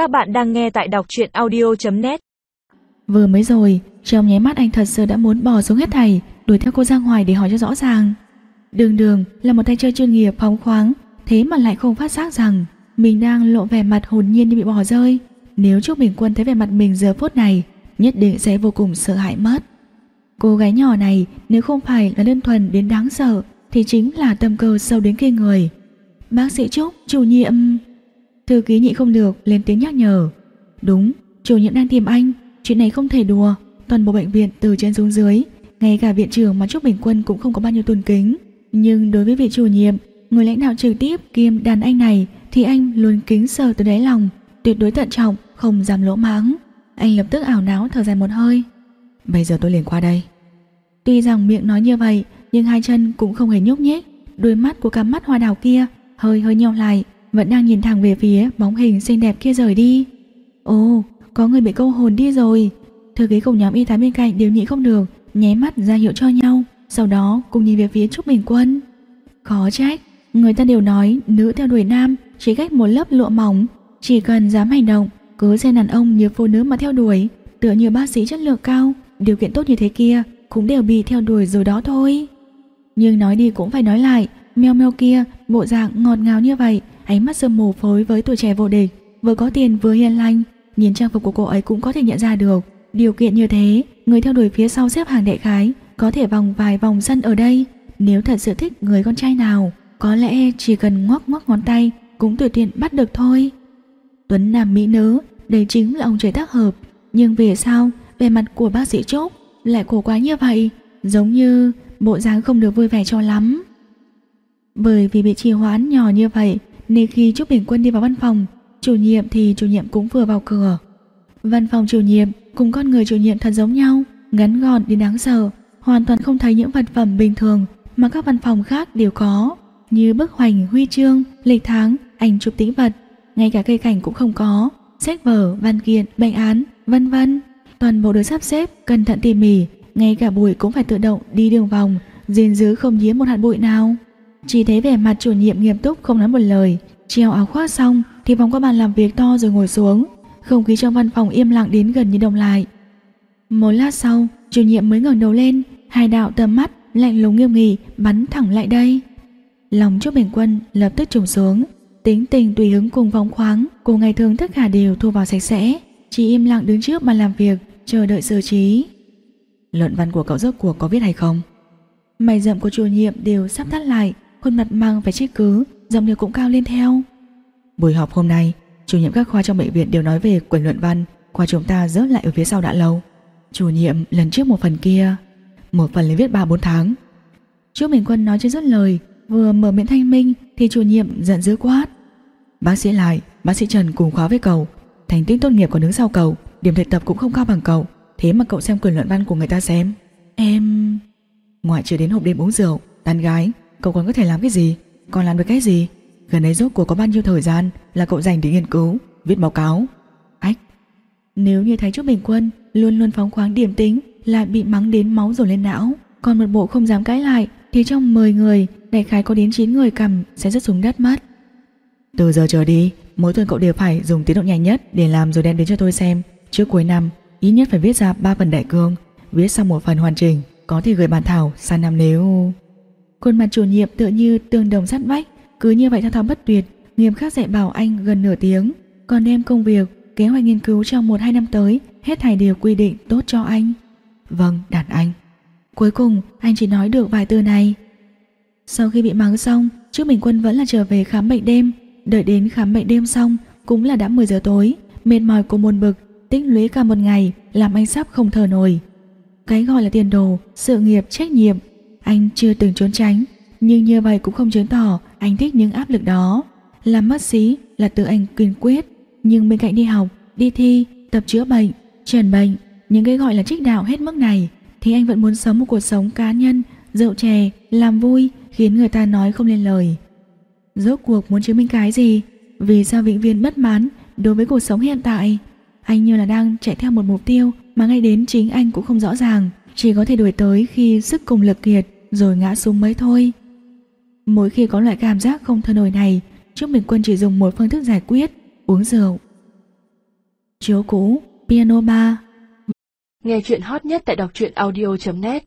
Các bạn đang nghe tại đọc truyện audio.net Vừa mới rồi, trong nháy mắt anh thật sự đã muốn bỏ xuống hết thảy, đuổi theo cô ra ngoài để hỏi cho rõ ràng. Đường đường là một tay chơi chuyên nghiệp phóng khoáng, thế mà lại không phát giác rằng mình đang lộ vẻ mặt hồn nhiên như bị bỏ rơi. Nếu Trúc Bình Quân thấy vẻ mặt mình giờ phút này, nhất định sẽ vô cùng sợ hãi mất. Cô gái nhỏ này nếu không phải là đơn thuần đến đáng sợ thì chính là tâm cơ sâu đến kinh người. Bác sĩ Trúc, chủ nhiệm... Thư ký nhị không được lên tiếng nhắc nhở. Đúng, chủ nhiệm đang tìm anh, chuyện này không thể đùa. Toàn bộ bệnh viện từ trên xuống dưới, ngay cả viện trưởng mà Trúc Bình Quân cũng không có bao nhiêu tôn kính. Nhưng đối với vị chủ nhiệm, người lãnh đạo trực tiếp kiêm đàn anh này thì anh luôn kính sợ từ đáy lòng, tuyệt đối thận trọng, không dám lỗ mãng. Anh lập tức ảo não thở dài một hơi. Bây giờ tôi liền qua đây. Tuy rằng miệng nói như vậy, nhưng hai chân cũng không hề nhúc nhích, đôi mắt của cặp mắt hoa đào kia hơi hơi nhau lại, vẫn đang nhìn thẳng về phía bóng hình xinh đẹp kia rời đi. Ồ, có người bị câu hồn đi rồi. Thư ký cùng nhóm y tá bên cạnh đều nhịn không được, nháy mắt ra hiệu cho nhau, sau đó cùng nhìn về phía Trúc Bình Quân. Khó trách, người ta đều nói nữ theo đuổi nam chỉ cách một lớp lụa mỏng, chỉ cần dám hành động, cứ xem đàn ông như phụ nữ mà theo đuổi, tựa như bác sĩ chất lượng cao, điều kiện tốt như thế kia cũng đều bị theo đuổi rồi đó thôi. Nhưng nói đi cũng phải nói lại, meo meo kia, bộ dạng ngọt ngào như vậy, ánh mắt sương mù phối với tuổi trẻ vô địch, vừa có tiền vừa hiền lành, nhìn trang phục của cô ấy cũng có thể nhận ra được. Điều kiện như thế, người theo đuổi phía sau xếp hàng đại khái, có thể vòng vài vòng sân ở đây. Nếu thật sự thích người con trai nào, có lẽ chỉ cần ngoắc ngoắc ngón tay cũng tùy tiện bắt được thôi. Tuấn Nam Mỹ nữ, đây chính là ông trời tác hợp. Nhưng về sao về mặt của bác sĩ Trúc lại cổ quá như vậy, giống như bộ dáng không được vui vẻ cho lắm. Bởi vì bị trì hoãn nhỏ như vậy nên khi Trúc Bình Quân đi vào văn phòng, chủ nhiệm thì chủ nhiệm cũng vừa vào cửa. Văn phòng chủ nhiệm cùng con người chủ nhiệm thật giống nhau, ngắn gọn đến đáng sợ, hoàn toàn không thấy những vật phẩm bình thường mà các văn phòng khác đều có, như bức hoành huy chương, lịch tháng, ảnh chụp tĩnh vật, ngay cả cây cảnh cũng không có, sách vở, văn kiện, bệnh án, vân vân. Toàn bộ được sắp xếp cẩn thận tỉ mỉ, ngay cả bụi cũng phải tự động đi đường vòng, gìn giữ không nhiễm một hạt bụi nào. Chỉ thấy vẻ mặt chủ nhiệm nghiêm túc không nói một lời, treo áo khoác xong thì vòng qua bàn làm việc to rồi ngồi xuống. Không khí trong văn phòng im lặng đến gần như đồng lại. Một lát sau, chủ nhiệm mới ngẩng đầu lên, hai đạo tầm mắt lạnh lùng nghiêm nghị bắn thẳng lại đây. Lòng Trúc Bình Quân lập tức trùng xuống, tính tình tùy hứng cùng vòng khoáng, cô ngày thường tất cả đều thu vào sạch sẽ, chỉ im lặng đứng trước bàn làm việc, chờ đợi xử trí. Luận văn của cậu rốt cuộc có viết hay không? Mày rậm của chủ nhiệm đều sắp tắt lại, khuôn mặt mang vẻ trách cứ, giọng điệu cũng cao lên theo. Buổi họp hôm nay, chủ nhiệm các khoa trong bệnh viện đều nói về quyển luận văn khoa chúng ta rớt lại ở phía sau đã lâu. Chủ nhiệm lần trước một phần kia, một phần lấy viết 3-4 tháng. Trước Bình Quân nói chưa dứt lời, vừa mở miệng thanh minh thì chủ nhiệm giận dữ quát. Bác sĩ lại, bác sĩ Trần cùng khóa với cậu, thành tích tốt nghiệp còn đứng sau cậu, điểm thực tập cũng không cao bằng cậu, thế mà cậu xem quyển luận văn của người ta xem. Em... Ngoại trừ đến hộp đêm uống rượu, tán gái, cậu còn có thể làm cái gì? Còn làm được cái gì? Gần đây rốt cuộc có bao nhiêu thời gian là cậu dành để nghiên cứu, viết báo cáo? Ách! Nếu như thấy Trúc Bình Quân luôn luôn phóng khoáng điểm tính lại bị mắng đến máu rồi lên não, còn một bộ không dám cãi lại thì trong 10 người, đại khái có đến 9 người cầm sẽ rất xuống đất mất. Từ giờ trở đi, mỗi tuần cậu đều phải dùng tiến độ nhanh nhất để làm rồi đem đến cho tôi xem. Trước cuối năm, ít nhất phải viết ra 3 phần đại cương, viết xong một phần hoàn chỉnh, có thể gửi bản thảo sang năm nếu... Khuôn mặt chủ nhiệm tựa như tường đồng sắt vách, cứ như vậy thao thao bất tuyệt, nghiêm khắc dạy bảo anh gần nửa tiếng, còn đem công việc, kế hoạch nghiên cứu trong 1-2 năm tới, hết thảy đều quy định tốt cho anh. Vâng, đàn anh. Cuối cùng, anh chỉ nói được vài từ này. Sau khi bị mắng xong, trước Bình Quân vẫn là trở về khám bệnh đêm, đợi đến khám bệnh đêm xong, cũng là đã 10 giờ tối, mệt mỏi của buồn bực, tích lũy cả một ngày, làm anh sắp không thở nổi. Cái gọi là tiền đồ, sự nghiệp, trách nhiệm, anh chưa từng trốn tránh, nhưng như vậy cũng không chứng tỏ anh thích những áp lực đó. Làm mất sĩ là tự anh kiên quyết, nhưng bên cạnh đi học, đi thi, tập chữa bệnh, trần bệnh, những cái gọi là trích đạo hết mức này, thì anh vẫn muốn sống một cuộc sống cá nhân, rượu chè, làm vui, khiến người ta nói không lên lời. Rốt cuộc muốn chứng minh cái gì? Vì sao vĩnh viên bất mãn đối với cuộc sống hiện tại? Anh như là đang chạy theo một mục tiêu mà ngay đến chính anh cũng không rõ ràng, chỉ có thể đuổi tới khi sức cùng lực kiệt rồi ngã xuống mới thôi. Mỗi khi có loại cảm giác không thở nổi này, Trương Bình Quân chỉ dùng một phương thức giải quyết, uống rượu. chiếu cũ, piano bar. Nghe chuyện hot nhất tại đọc truyện audio.net